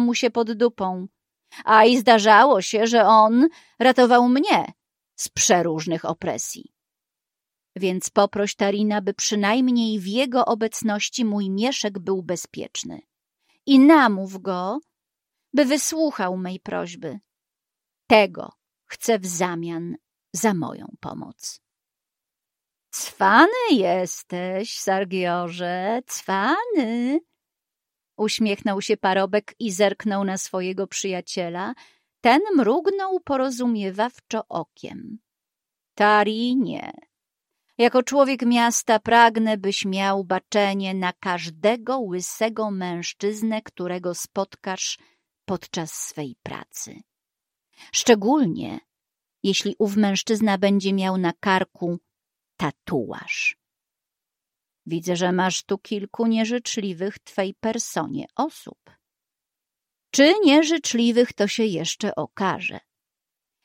mu się pod dupą. A i zdarzało się, że on ratował mnie z przeróżnych opresji. Więc poproś Tarina, by przynajmniej w jego obecności mój mieszek był bezpieczny. I namów go, by wysłuchał mej prośby. Tego chcę w zamian za moją pomoc. Cwany jesteś, Sargiorze, cwany. Uśmiechnął się parobek i zerknął na swojego przyjaciela. Ten mrugnął porozumiewawczo okiem. Tari nie. Jako człowiek miasta pragnę, byś miał baczenie na każdego łysego mężczyznę, którego spotkasz podczas swej pracy. Szczególnie, jeśli ów mężczyzna będzie miał na karku tatuaż. Widzę, że masz tu kilku nieżyczliwych twej personie osób. Czy nieżyczliwych, to się jeszcze okaże.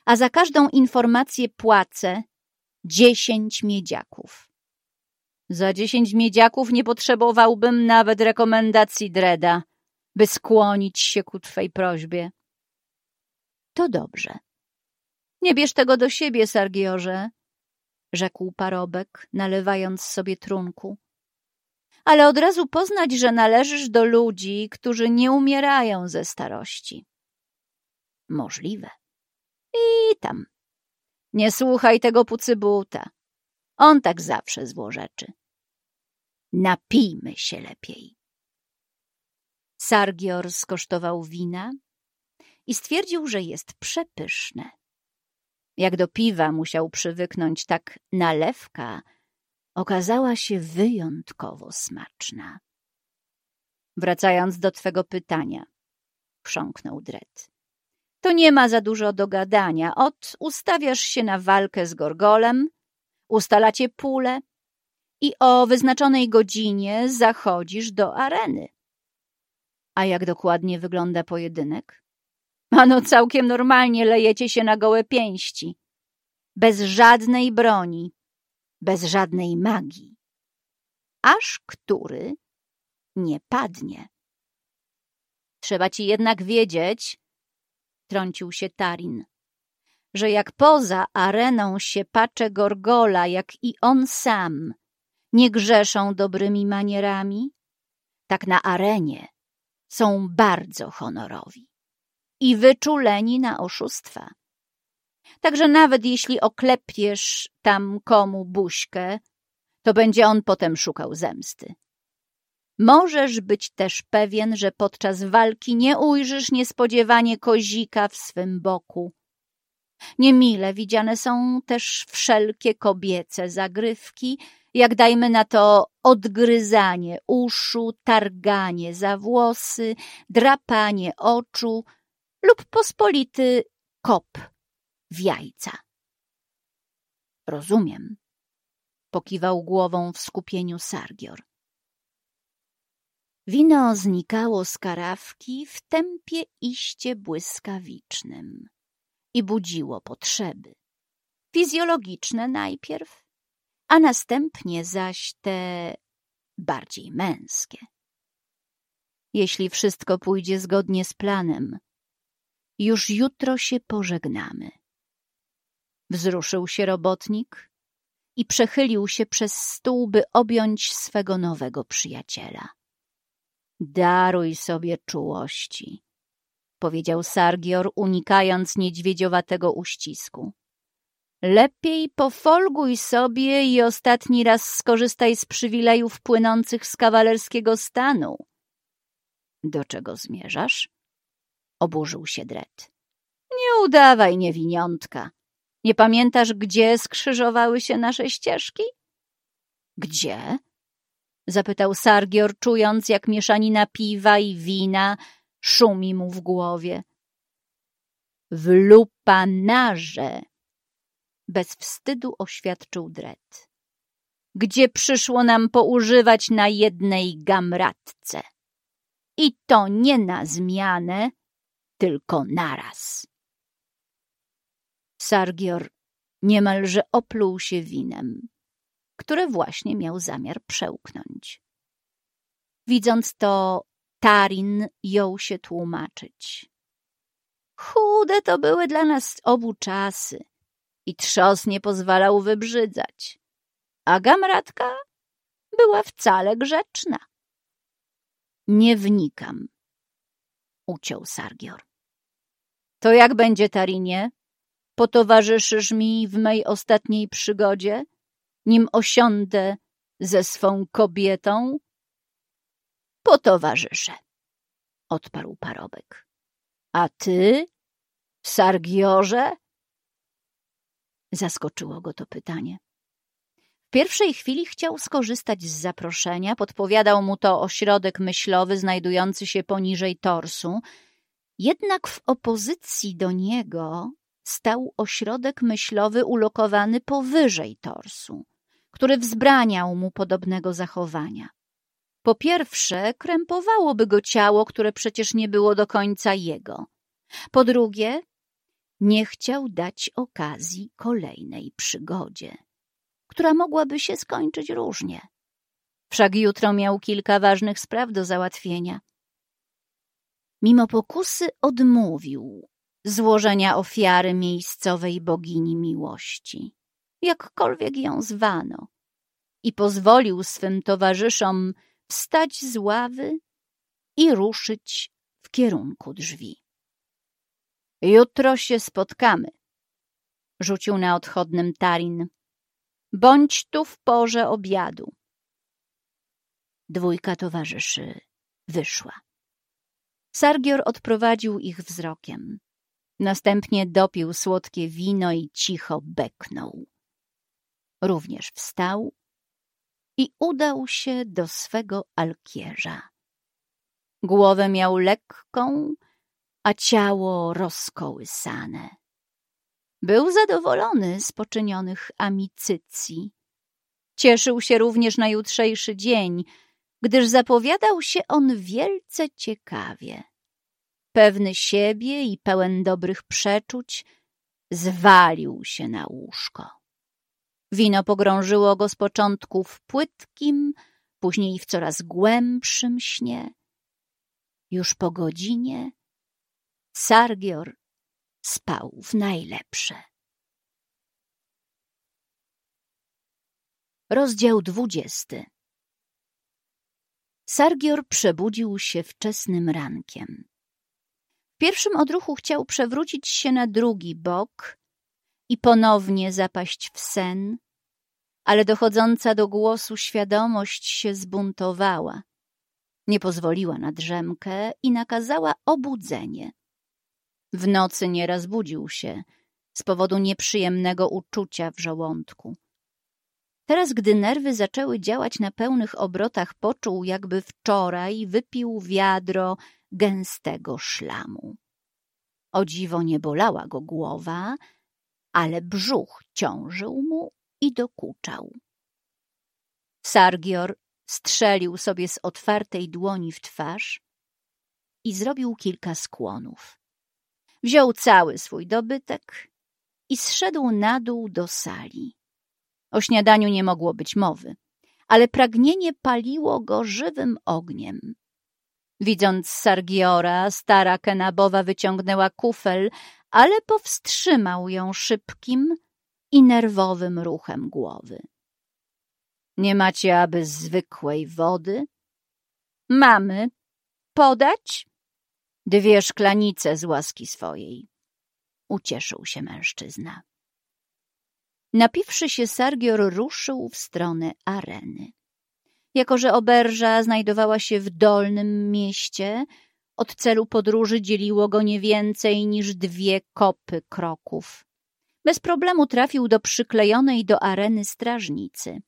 A za każdą informację płacę dziesięć miedziaków. Za dziesięć miedziaków nie potrzebowałbym nawet rekomendacji Dreda, by skłonić się ku twej prośbie. To dobrze. Nie bierz tego do siebie, Sargiorze, rzekł parobek, nalewając sobie trunku. Ale od razu poznać, że należysz do ludzi, którzy nie umierają ze starości. Możliwe. I tam. Nie słuchaj tego pucybuta. On tak zawsze złorzeczy. Napijmy się lepiej. Sargior skosztował wina i stwierdził, że jest przepyszne. Jak do piwa musiał przywyknąć, tak nalewka okazała się wyjątkowo smaczna. Wracając do twego pytania, chrząknął Dred. To nie ma za dużo do gadania. Ot, ustawiasz się na walkę z Gorgolem, ustalacie pulę i o wyznaczonej godzinie zachodzisz do areny. A jak dokładnie wygląda pojedynek? Ano całkiem normalnie lejecie się na gołe pięści. Bez żadnej broni, bez żadnej magii. Aż który nie padnie. Trzeba ci jednak wiedzieć, trącił się Tarin, że jak poza areną się pacze Gorgola, jak i on sam, nie grzeszą dobrymi manierami, tak na arenie są bardzo honorowi i wyczuleni na oszustwa. Także nawet jeśli oklepiesz tam komu buźkę, to będzie on potem szukał zemsty. Możesz być też pewien, że podczas walki nie ujrzysz niespodziewanie kozika w swym boku. Niemile widziane są też wszelkie kobiece zagrywki, jak dajmy na to odgryzanie uszu, targanie za włosy, drapanie oczu lub pospolity kop w jajca. Rozumiem, pokiwał głową w skupieniu Sargior. Wino znikało z karawki w tempie iście błyskawicznym i budziło potrzeby. Fizjologiczne najpierw, a następnie zaś te bardziej męskie. Jeśli wszystko pójdzie zgodnie z planem, już jutro się pożegnamy. Wzruszył się robotnik i przechylił się przez stół, by objąć swego nowego przyjaciela. Daruj sobie czułości, powiedział Sargior, unikając niedźwiedziowatego uścisku. Lepiej pofolguj sobie i ostatni raz skorzystaj z przywilejów płynących z kawalerskiego stanu. Do czego zmierzasz? Oburzył się Dret. Nie udawaj niewiniątka. Nie pamiętasz, gdzie skrzyżowały się nasze ścieżki? Gdzie? zapytał Sargior, czując, jak mieszanina piwa i wina szumi mu w głowie. W lupanarze, bez wstydu oświadczył Dret, gdzie przyszło nam poużywać na jednej gamratce. I to nie na zmianę, tylko naraz. Sargior niemalże opluł się winem które właśnie miał zamiar przełknąć. Widząc to, Tarin jął się tłumaczyć. Chude to były dla nas obu czasy i trzos nie pozwalał wybrzydzać, a Gamratka była wcale grzeczna. Nie wnikam, uciął Sargior. To jak będzie, Tarinie? Potowarzyszysz mi w mej ostatniej przygodzie, nim osiądę ze swą kobietą? Potowarzyszę, odparł parobek. A ty, Sargiorze? Zaskoczyło go to pytanie. W pierwszej chwili chciał skorzystać z zaproszenia, podpowiadał mu to ośrodek myślowy znajdujący się poniżej torsu, jednak w opozycji do niego stał ośrodek myślowy ulokowany powyżej torsu, który wzbraniał mu podobnego zachowania. Po pierwsze, krępowałoby go ciało, które przecież nie było do końca jego. Po drugie, nie chciał dać okazji kolejnej przygodzie, która mogłaby się skończyć różnie. Wszak jutro miał kilka ważnych spraw do załatwienia. Mimo pokusy odmówił złożenia ofiary miejscowej bogini miłości, jakkolwiek ją zwano, i pozwolił swym towarzyszom wstać z ławy i ruszyć w kierunku drzwi. Jutro się spotkamy, rzucił na odchodnym Tarin. Bądź tu w porze obiadu. Dwójka towarzyszy wyszła. Sargior odprowadził ich wzrokiem. Następnie dopił słodkie wino i cicho beknął. Również wstał i udał się do swego alkierza. Głowę miał lekką, a ciało rozkołysane. Był zadowolony z poczynionych amicycji. Cieszył się również na jutrzejszy dzień, gdyż zapowiadał się on wielce ciekawie. Pewny siebie i pełen dobrych przeczuć, zwalił się na łóżko. Wino pogrążyło go z początku w płytkim, później w coraz głębszym śnie. Już po godzinie Sargior spał w najlepsze. Rozdział dwudziesty Sargior przebudził się wczesnym rankiem. Pierwszym odruchu chciał przewrócić się na drugi bok i ponownie zapaść w sen, ale dochodząca do głosu świadomość się zbuntowała. Nie pozwoliła na drzemkę i nakazała obudzenie. W nocy nieraz budził się z powodu nieprzyjemnego uczucia w żołądku. Teraz, gdy nerwy zaczęły działać na pełnych obrotach, poczuł, jakby wczoraj wypił wiadro gęstego szlamu. O dziwo nie bolała go głowa, ale brzuch ciążył mu i dokuczał. Sargior strzelił sobie z otwartej dłoni w twarz i zrobił kilka skłonów. Wziął cały swój dobytek i zszedł na dół do sali. O śniadaniu nie mogło być mowy, ale pragnienie paliło go żywym ogniem. Widząc Sargiora, stara Kenabowa wyciągnęła kufel, ale powstrzymał ją szybkim i nerwowym ruchem głowy. Nie macie aby zwykłej wody? Mamy. Podać? Dwie szklanice z łaski swojej. Ucieszył się mężczyzna. Napiwszy się, Sargior ruszył w stronę areny. Jako, że oberża znajdowała się w dolnym mieście, od celu podróży dzieliło go nie więcej niż dwie kopy kroków. Bez problemu trafił do przyklejonej do areny strażnicy.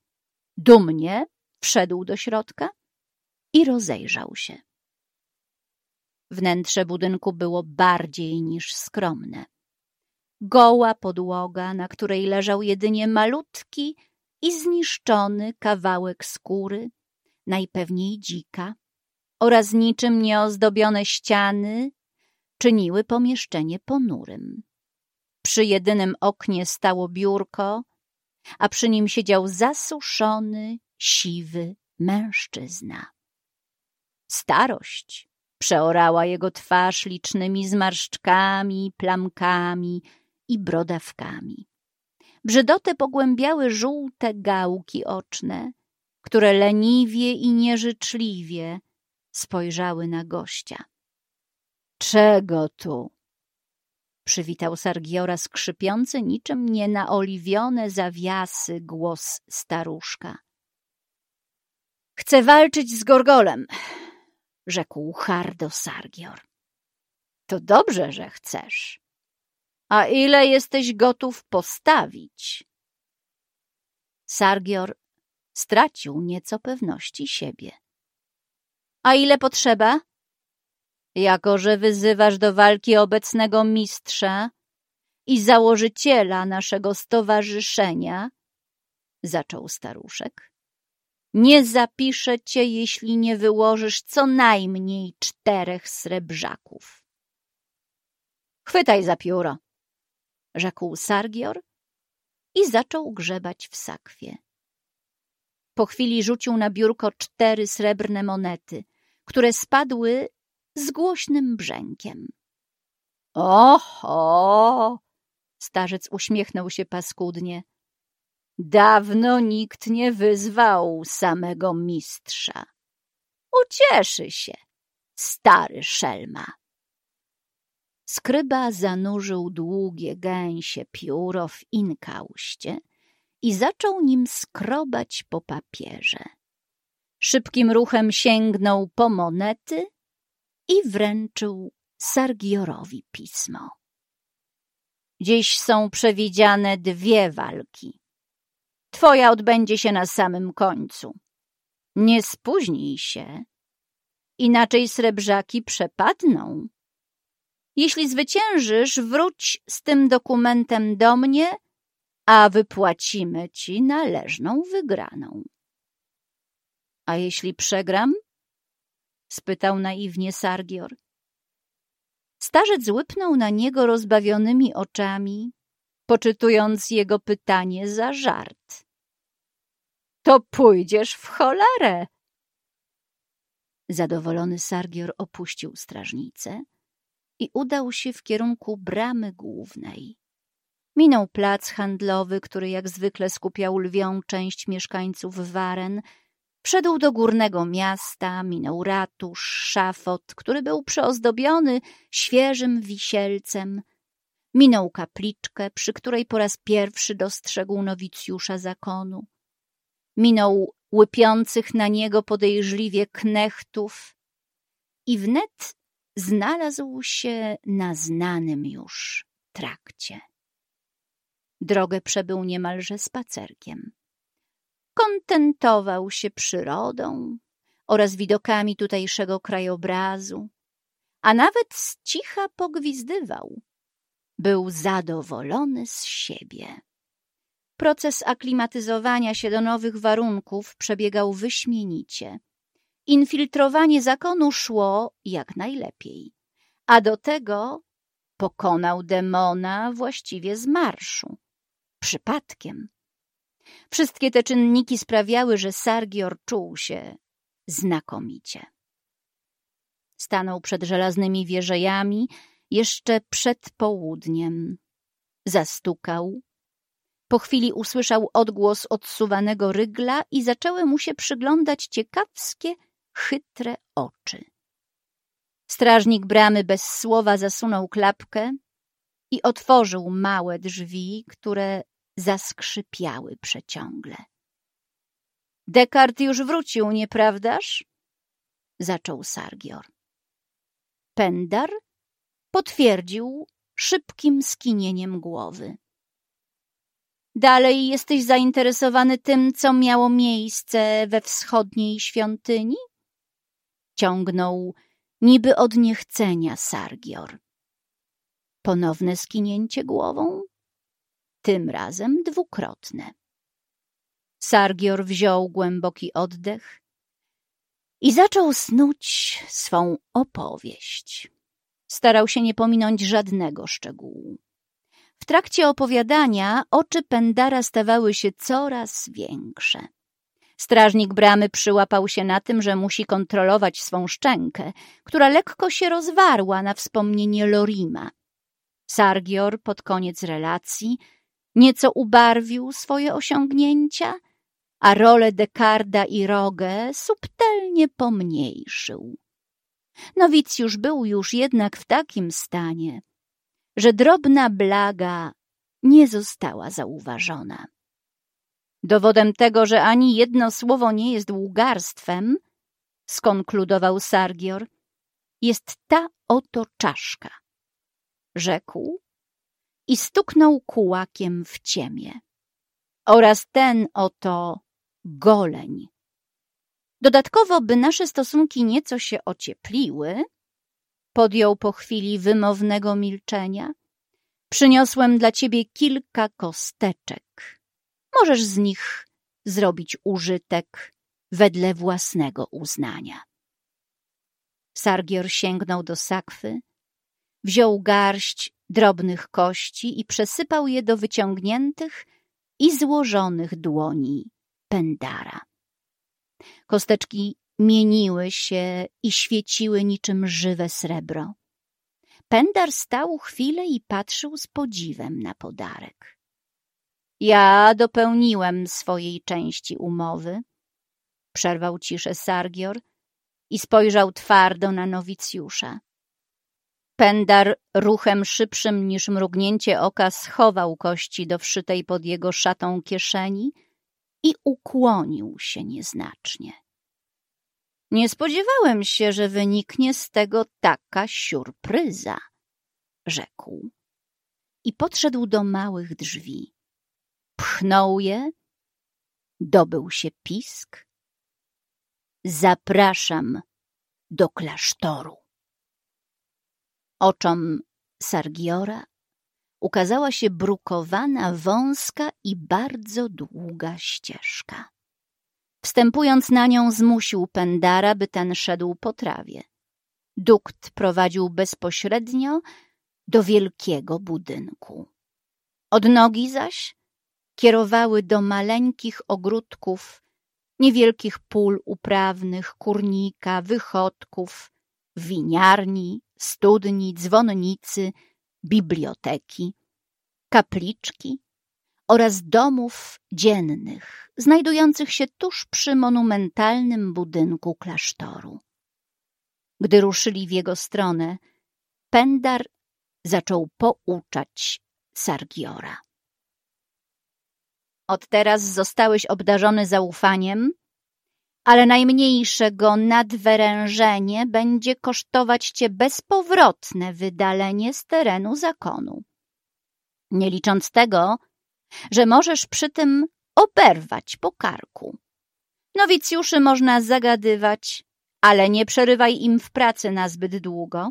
Dumnie wszedł do środka i rozejrzał się. Wnętrze budynku było bardziej niż skromne. Goła podłoga, na której leżał jedynie malutki i zniszczony kawałek skóry, najpewniej dzika, oraz niczym nieozdobione ściany czyniły pomieszczenie ponurym. Przy jedynym oknie stało biurko, a przy nim siedział zasuszony, siwy mężczyzna. Starość przeorała jego twarz licznymi zmarszczkami, plamkami i brodawkami. Brzydotę pogłębiały żółte gałki oczne, które leniwie i nieżyczliwie spojrzały na gościa. Czego tu? Przywitał Sargiora skrzypiący niczym nienaoliwione zawiasy głos staruszka. Chcę walczyć z Gorgolem, rzekł hardo Sargior. To dobrze, że chcesz. A ile jesteś gotów postawić? Sargior stracił nieco pewności siebie. A ile potrzeba? Jako, że wyzywasz do walki obecnego mistrza i założyciela naszego stowarzyszenia, zaczął staruszek, nie zapiszę cię, jeśli nie wyłożysz co najmniej czterech srebrzaków. Chwytaj za pióro, rzekł Sargior i zaczął grzebać w sakwie. Po chwili rzucił na biurko cztery srebrne monety, które spadły z głośnym brzękiem. Oho! Starzec uśmiechnął się paskudnie. Dawno nikt nie wyzwał samego mistrza. Ucieszy się, stary szelma. Skryba zanurzył długie gęsie pióro w inkauście i zaczął nim skrobać po papierze. Szybkim ruchem sięgnął po monety i wręczył Sargiorowi pismo. Dziś są przewidziane dwie walki. Twoja odbędzie się na samym końcu. Nie spóźnij się, inaczej srebrzaki przepadną. Jeśli zwyciężysz, wróć z tym dokumentem do mnie, a wypłacimy ci należną wygraną. A jeśli przegram? spytał naiwnie Sargior. Starzec łypnął na niego rozbawionymi oczami, poczytując jego pytanie za żart. To pójdziesz w cholerę! Zadowolony Sargior opuścił strażnicę i udał się w kierunku bramy głównej. Minął plac handlowy, który jak zwykle skupiał lwią część mieszkańców Waren, Wszedł do górnego miasta, minął ratusz, szafot, który był przeozdobiony świeżym wisielcem, minął kapliczkę, przy której po raz pierwszy dostrzegł nowicjusza zakonu, minął łypiących na niego podejrzliwie knechtów. I wnet znalazł się na znanym już trakcie. Drogę przebył niemalże spacerkiem kontentował się przyrodą oraz widokami tutejszego krajobrazu, a nawet z cicha pogwizdywał. Był zadowolony z siebie. Proces aklimatyzowania się do nowych warunków przebiegał wyśmienicie. Infiltrowanie zakonu szło jak najlepiej, a do tego pokonał demona właściwie z marszu. Przypadkiem Wszystkie te czynniki sprawiały, że Sargior czuł się znakomicie. Stanął przed żelaznymi wieżejami jeszcze przed południem. Zastukał. Po chwili usłyszał odgłos odsuwanego rygla i zaczęły mu się przyglądać ciekawskie, chytre oczy. Strażnik bramy bez słowa zasunął klapkę i otworzył małe drzwi, które zaskrzypiały przeciągle. Dekart już wrócił, nieprawdaż? Zaczął Sargior. Pendar potwierdził szybkim skinieniem głowy. Dalej jesteś zainteresowany tym, co miało miejsce we wschodniej świątyni? Ciągnął niby od niechcenia Sargior. Ponowne skinięcie głową? tym razem dwukrotne. Sargior wziął głęboki oddech i zaczął snuć swą opowieść. Starał się nie pominąć żadnego szczegółu. W trakcie opowiadania oczy Pendara stawały się coraz większe. Strażnik bramy przyłapał się na tym, że musi kontrolować swą szczękę, która lekko się rozwarła na wspomnienie Lorima. Sargior pod koniec relacji nieco ubarwił swoje osiągnięcia, a rolę Dekarda i Rogę subtelnie pomniejszył. Nowicjusz był już jednak w takim stanie, że drobna blaga nie została zauważona. Dowodem tego, że ani jedno słowo nie jest łgarstwem, skonkludował Sargior, jest ta oto czaszka. Rzekł i stuknął kułakiem w ciemię. Oraz ten oto goleń. Dodatkowo, by nasze stosunki nieco się ociepliły, podjął po chwili wymownego milczenia, przyniosłem dla ciebie kilka kosteczek. Możesz z nich zrobić użytek wedle własnego uznania. Sargior sięgnął do sakwy, wziął garść drobnych kości i przesypał je do wyciągniętych i złożonych dłoni Pendara. Kosteczki mieniły się i świeciły niczym żywe srebro. Pendar stał chwilę i patrzył z podziwem na podarek. Ja dopełniłem swojej części umowy, przerwał ciszę Sargior i spojrzał twardo na nowicjusza. Pendar ruchem szybszym niż mrugnięcie oka schował kości do wszytej pod jego szatą kieszeni i ukłonił się nieznacznie. Nie spodziewałem się, że wyniknie z tego taka siurpryza, rzekł. I podszedł do małych drzwi. Pchnął je, dobył się pisk. Zapraszam do klasztoru. Oczom Sargiora ukazała się brukowana, wąska i bardzo długa ścieżka. Wstępując na nią zmusił Pendara, by ten szedł po trawie. Dukt prowadził bezpośrednio do wielkiego budynku. Od nogi zaś kierowały do maleńkich ogródków, niewielkich pól uprawnych, kurnika, wychodków, winiarni, studni, dzwonnicy, biblioteki, kapliczki oraz domów dziennych, znajdujących się tuż przy monumentalnym budynku klasztoru. Gdy ruszyli w jego stronę, Pendar zaczął pouczać Sargiora. Od teraz zostałeś obdarzony zaufaniem, ale najmniejsze go nadwyrężenie będzie kosztować cię bezpowrotne wydalenie z terenu zakonu. Nie licząc tego, że możesz przy tym oberwać po karku. Nowicjuszy można zagadywać, ale nie przerywaj im w pracy na zbyt długo.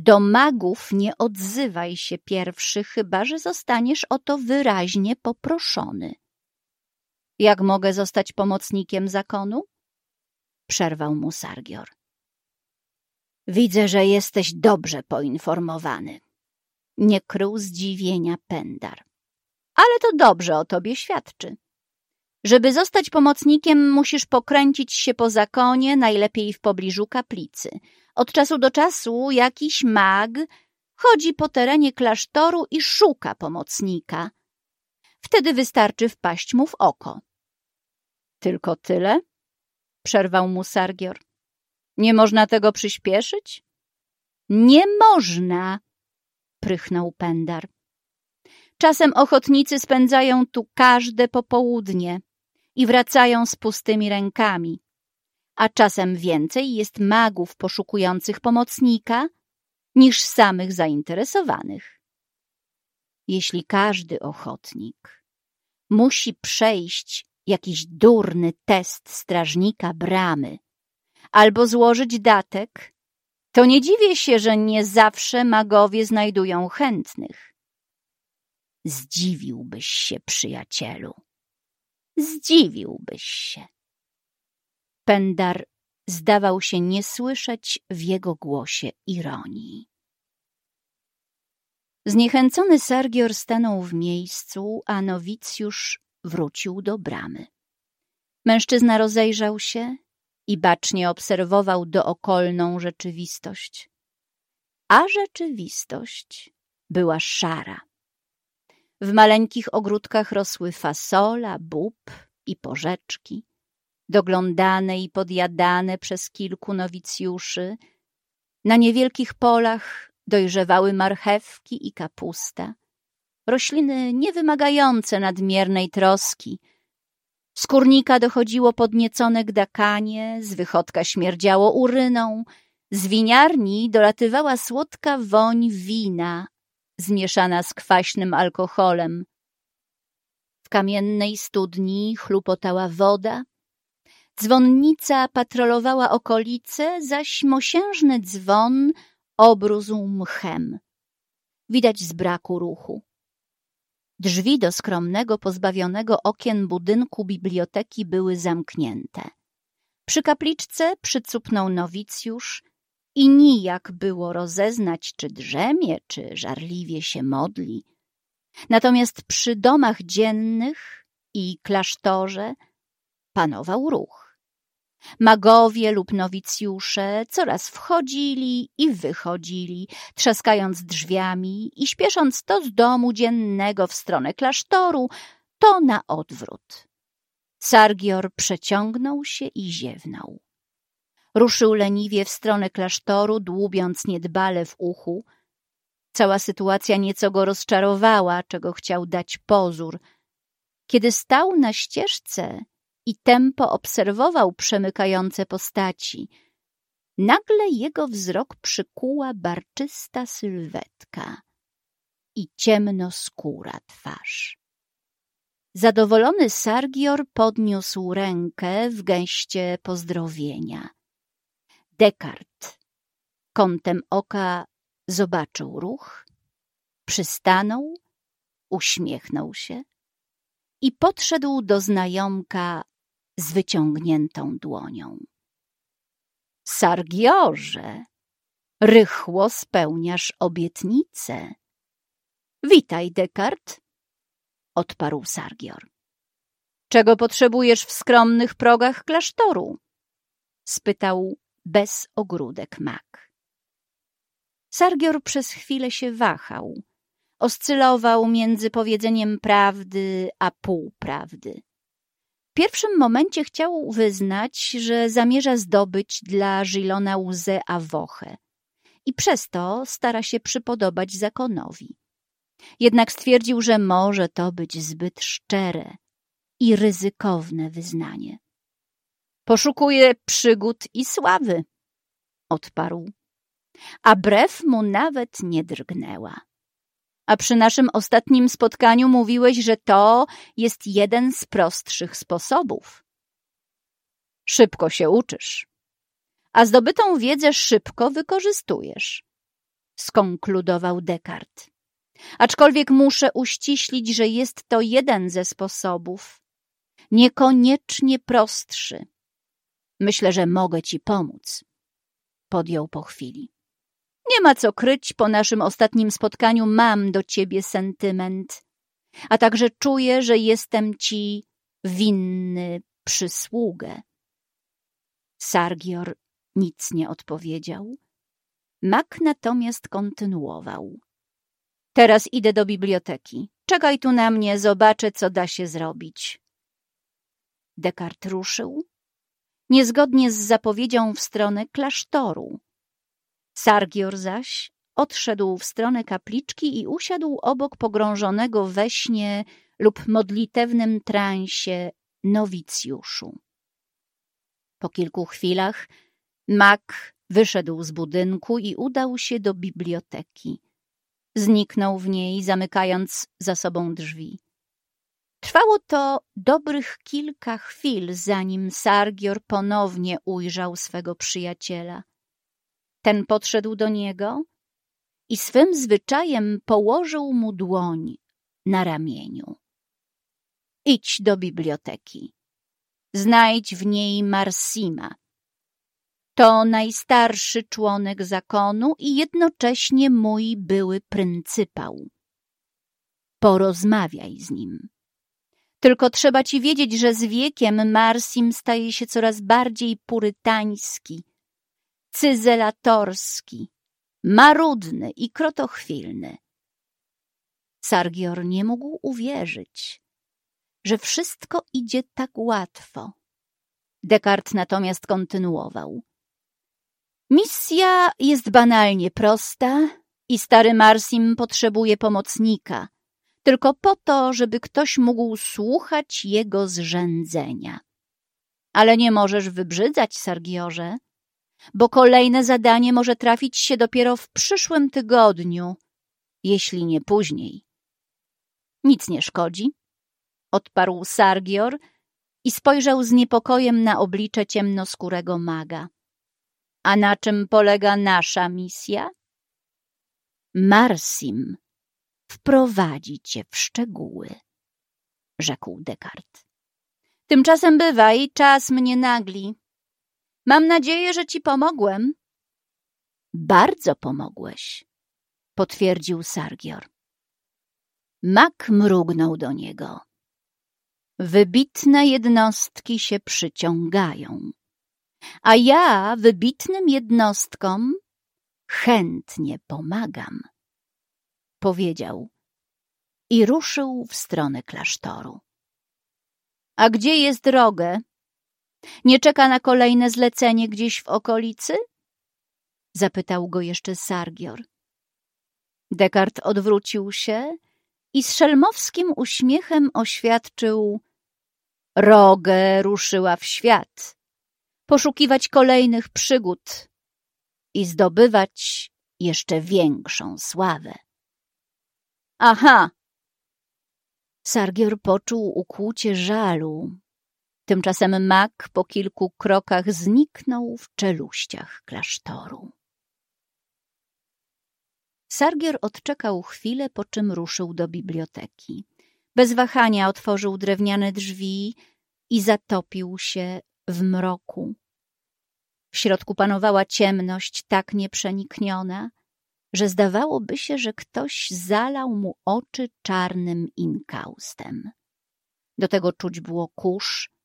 Do magów nie odzywaj się pierwszy, chyba że zostaniesz o to wyraźnie poproszony. Jak mogę zostać pomocnikiem zakonu? Przerwał mu Sargior. Widzę, że jesteś dobrze poinformowany. Nie krył zdziwienia Pendar. Ale to dobrze o tobie świadczy. Żeby zostać pomocnikiem, musisz pokręcić się po zakonie, najlepiej w pobliżu kaplicy. Od czasu do czasu jakiś mag chodzi po terenie klasztoru i szuka pomocnika. Wtedy wystarczy wpaść mu w oko. Tylko tyle? Przerwał mu Sargior. Nie można tego przyspieszyć? Nie można, prychnął Pendar. Czasem ochotnicy spędzają tu każde popołudnie i wracają z pustymi rękami, a czasem więcej jest magów poszukujących pomocnika niż samych zainteresowanych. Jeśli każdy ochotnik musi przejść jakiś durny test strażnika bramy albo złożyć datek, to nie dziwię się, że nie zawsze magowie znajdują chętnych. Zdziwiłbyś się, przyjacielu. Zdziwiłbyś się. Pendar zdawał się nie słyszeć w jego głosie ironii. Zniechęcony Sergior stanął w miejscu, a nowicjusz wrócił do bramy. Mężczyzna rozejrzał się i bacznie obserwował dookolną rzeczywistość. A rzeczywistość była szara. W maleńkich ogródkach rosły fasola, bób i porzeczki, doglądane i podjadane przez kilku nowicjuszy. Na niewielkich polach dojrzewały marchewki i kapusta, rośliny niewymagające nadmiernej troski. Z kurnika dochodziło podniecone gdakanie, z wychodka śmierdziało uryną, z winiarni dolatywała słodka woń wina, zmieszana z kwaśnym alkoholem. W kamiennej studni chlupotała woda, dzwonnica patrolowała okolice, zaś mosiężny dzwon obrózł mchem. Widać z braku ruchu. Drzwi do skromnego, pozbawionego okien budynku biblioteki były zamknięte. Przy kapliczce przycupnął nowicjusz i nijak było rozeznać, czy drzemie, czy żarliwie się modli. Natomiast przy domach dziennych i klasztorze panował ruch. Magowie lub nowicjusze coraz wchodzili i wychodzili, trzaskając drzwiami i śpiesząc to z domu dziennego w stronę klasztoru, to na odwrót. Sargior przeciągnął się i ziewnął. Ruszył leniwie w stronę klasztoru, dłubiąc niedbale w uchu. Cała sytuacja nieco go rozczarowała, czego chciał dać pozór. Kiedy stał na ścieżce i tempo obserwował przemykające postaci, nagle jego wzrok przykuła barczysta sylwetka i ciemnoskóra twarz. Zadowolony Sargior podniósł rękę w geście pozdrowienia. Descartes kątem oka zobaczył ruch, przystanął, uśmiechnął się i podszedł do znajomka z wyciągniętą dłonią. Sargiorze, rychło spełniasz obietnicę. Witaj, Descartes, odparł Sargior. Czego potrzebujesz w skromnych progach klasztoru? spytał bez ogródek mak. Sargior przez chwilę się wahał. Oscylował między powiedzeniem prawdy a półprawdy. Pierwszym momencie chciał wyznać, że zamierza zdobyć dla Żilona łzę Awochę i przez to stara się przypodobać zakonowi. Jednak stwierdził, że może to być zbyt szczere i ryzykowne wyznanie. Poszukuje przygód i sławy, odparł. A brew mu nawet nie drgnęła. A przy naszym ostatnim spotkaniu mówiłeś, że to jest jeden z prostszych sposobów. Szybko się uczysz, a zdobytą wiedzę szybko wykorzystujesz, skonkludował Descartes. Aczkolwiek muszę uściślić, że jest to jeden ze sposobów, niekoniecznie prostszy. Myślę, że mogę ci pomóc. Podjął po chwili. Nie ma co kryć, po naszym ostatnim spotkaniu mam do ciebie sentyment, a także czuję, że jestem ci winny przysługę. Sargior nic nie odpowiedział. Mak natomiast kontynuował. Teraz idę do biblioteki. Czekaj tu na mnie, zobaczę, co da się zrobić. Descartes ruszył, niezgodnie z zapowiedzią w stronę klasztoru. Sargior zaś odszedł w stronę kapliczki i usiadł obok pogrążonego we śnie lub modlitewnym transie nowicjuszu. Po kilku chwilach Mak wyszedł z budynku i udał się do biblioteki. Zniknął w niej, zamykając za sobą drzwi. Trwało to dobrych kilka chwil, zanim Sargior ponownie ujrzał swego przyjaciela. Ten podszedł do niego i swym zwyczajem położył mu dłoń na ramieniu. Idź do biblioteki. Znajdź w niej Marsima. To najstarszy członek zakonu i jednocześnie mój były pryncypał. Porozmawiaj z nim. Tylko trzeba ci wiedzieć, że z wiekiem Marsim staje się coraz bardziej purytański, cyzelatorski, marudny i krotochwilny. Sargior nie mógł uwierzyć, że wszystko idzie tak łatwo. Descartes natomiast kontynuował. Misja jest banalnie prosta i stary Marsim potrzebuje pomocnika, tylko po to, żeby ktoś mógł słuchać jego zrzędzenia. Ale nie możesz wybrzydzać, Sargiorze, bo kolejne zadanie może trafić się dopiero w przyszłym tygodniu, jeśli nie później. Nic nie szkodzi, odparł Sargior i spojrzał z niepokojem na oblicze ciemnoskórego maga. A na czym polega nasza misja? Marsim wprowadzi cię w szczegóły, rzekł Descartes. Tymczasem bywaj, czas mnie nagli. Mam nadzieję, że ci pomogłem. Bardzo pomogłeś, potwierdził Sargior. Mak mrugnął do niego. Wybitne jednostki się przyciągają, a ja wybitnym jednostkom chętnie pomagam, powiedział i ruszył w stronę klasztoru. A gdzie jest drogę? Nie czeka na kolejne zlecenie gdzieś w okolicy? Zapytał go jeszcze Sargior. Dekart odwrócił się i z szelmowskim uśmiechem oświadczył Rogę ruszyła w świat, poszukiwać kolejnych przygód i zdobywać jeszcze większą sławę. Aha! Sargior poczuł ukłucie żalu. Tymczasem mak po kilku krokach zniknął w czeluściach klasztoru. Sargior odczekał chwilę, po czym ruszył do biblioteki. Bez wahania otworzył drewniane drzwi i zatopił się w mroku. W środku panowała ciemność tak nieprzenikniona, że zdawałoby się, że ktoś zalał mu oczy czarnym inkaustem. Do tego czuć było kurz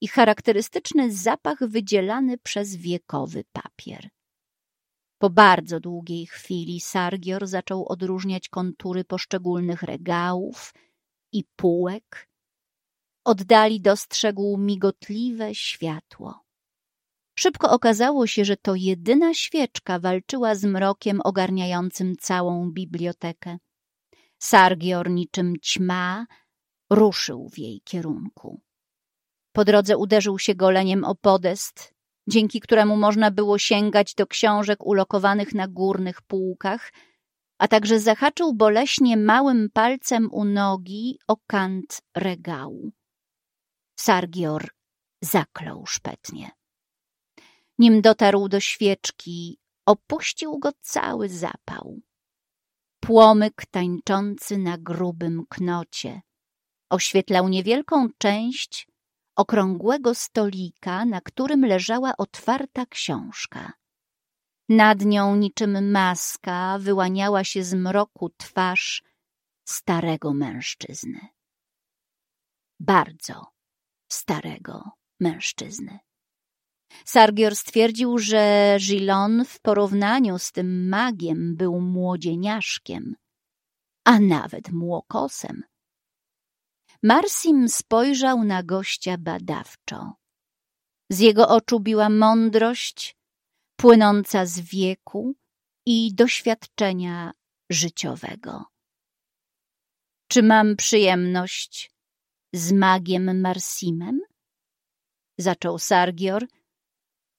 i charakterystyczny zapach wydzielany przez wiekowy papier. Po bardzo długiej chwili Sargior zaczął odróżniać kontury poszczególnych regałów i półek. Oddali dostrzegł migotliwe światło. Szybko okazało się, że to jedyna świeczka walczyła z mrokiem ogarniającym całą bibliotekę. Sargior niczym ćma ruszył w jej kierunku. Po drodze uderzył się goleniem o podest, dzięki któremu można było sięgać do książek ulokowanych na górnych półkach, a także zahaczył boleśnie małym palcem u nogi o kant regału. Sargior zaklął szpetnie. Nim dotarł do świeczki, opuścił go cały zapał. Płomyk tańczący na grubym knocie oświetlał niewielką część okrągłego stolika, na którym leżała otwarta książka. Nad nią niczym maska wyłaniała się z mroku twarz starego mężczyzny. Bardzo starego mężczyzny. Sargior stwierdził, że Gilon w porównaniu z tym magiem był młodzieniaszkiem, a nawet młokosem. Marsim spojrzał na gościa badawczo. Z jego oczu biła mądrość płynąca z wieku i doświadczenia życiowego. Czy mam przyjemność z magiem Marsimem? Zaczął Sargior,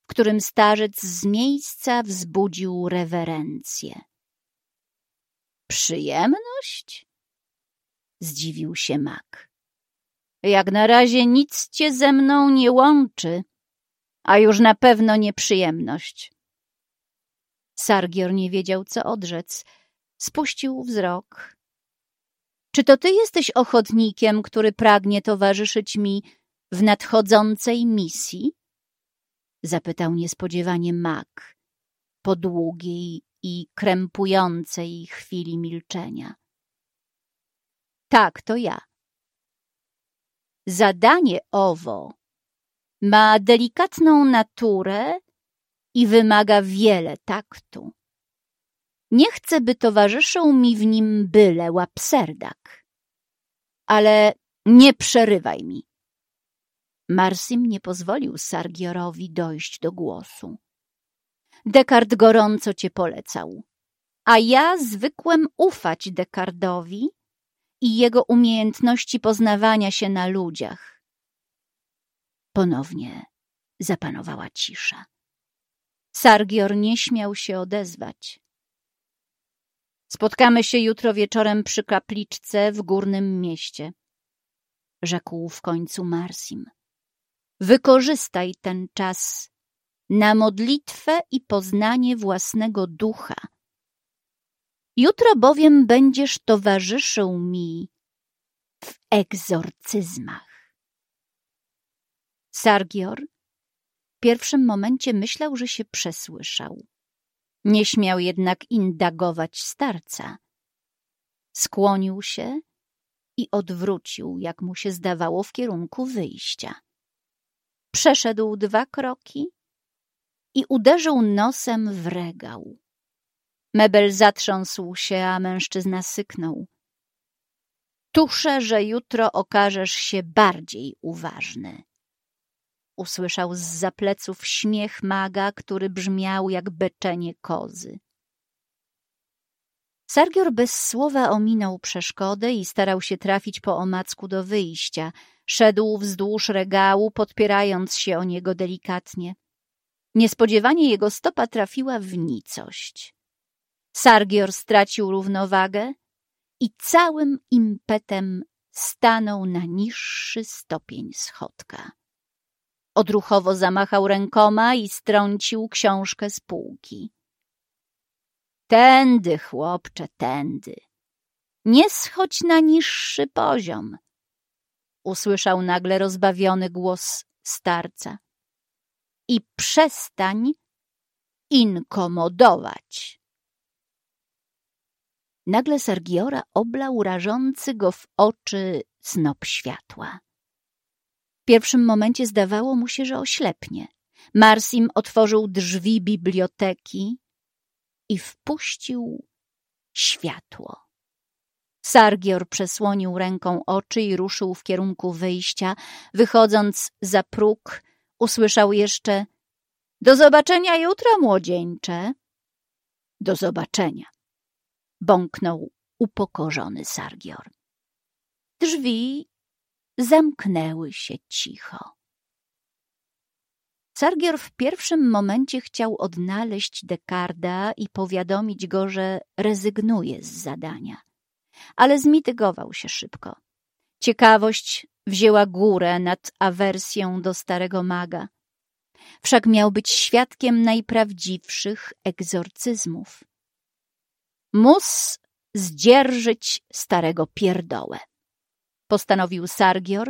w którym starzec z miejsca wzbudził rewerencję. Przyjemność? Zdziwił się mag. Jak na razie nic cię ze mną nie łączy, a już na pewno nieprzyjemność. Sargior nie wiedział, co odrzec. Spuścił wzrok. Czy to ty jesteś ochotnikiem, który pragnie towarzyszyć mi w nadchodzącej misji? Zapytał niespodziewanie Mak po długiej i krępującej chwili milczenia. Tak, to ja. Zadanie owo ma delikatną naturę i wymaga wiele taktu. Nie chcę, by towarzyszył mi w nim byle łapserdak. Ale nie przerywaj mi. Marsim nie pozwolił Sargiorowi dojść do głosu. Descartes gorąco cię polecał, a ja zwykłem ufać Descartesowi i jego umiejętności poznawania się na ludziach. Ponownie zapanowała cisza. Sargior nie śmiał się odezwać. Spotkamy się jutro wieczorem przy kapliczce w górnym mieście, rzekł w końcu Marsim. Wykorzystaj ten czas na modlitwę i poznanie własnego ducha. Jutro bowiem będziesz towarzyszył mi w egzorcyzmach. Sargior w pierwszym momencie myślał, że się przesłyszał. Nie śmiał jednak indagować starca. Skłonił się i odwrócił, jak mu się zdawało, w kierunku wyjścia. Przeszedł dwa kroki i uderzył nosem w regał. Mebel zatrząsł się, a mężczyzna syknął. Tuszę, że jutro okażesz się bardziej uważny. Usłyszał z zapleców śmiech maga, który brzmiał jak beczenie kozy. Sargior bez słowa ominął przeszkodę i starał się trafić po omacku do wyjścia. Szedł wzdłuż regału, podpierając się o niego delikatnie. Niespodziewanie jego stopa trafiła w nicość. Sargior stracił równowagę i całym impetem stanął na niższy stopień schodka. Odruchowo zamachał rękoma i strącił książkę z półki. Tędy, chłopcze, tędy. Nie schodź na niższy poziom. Usłyszał nagle rozbawiony głos starca. I przestań inkomodować. Nagle Sergiora oblał rażący go w oczy snop światła. W pierwszym momencie zdawało mu się, że oślepnie. Marsim otworzył drzwi biblioteki i wpuścił światło. Sargior przesłonił ręką oczy i ruszył w kierunku wyjścia. Wychodząc za próg, usłyszał jeszcze — Do zobaczenia jutro, młodzieńcze! — Do zobaczenia! — bąknął upokorzony Sargior. Drzwi zamknęły się cicho. Sargior w pierwszym momencie chciał odnaleźć Dekarda i powiadomić go, że rezygnuje z zadania. Ale zmitygował się szybko. Ciekawość wzięła górę nad awersją do starego maga. Wszak miał być świadkiem najprawdziwszych egzorcyzmów. Mus zdzierżyć starego pierdołę. Postanowił Sargior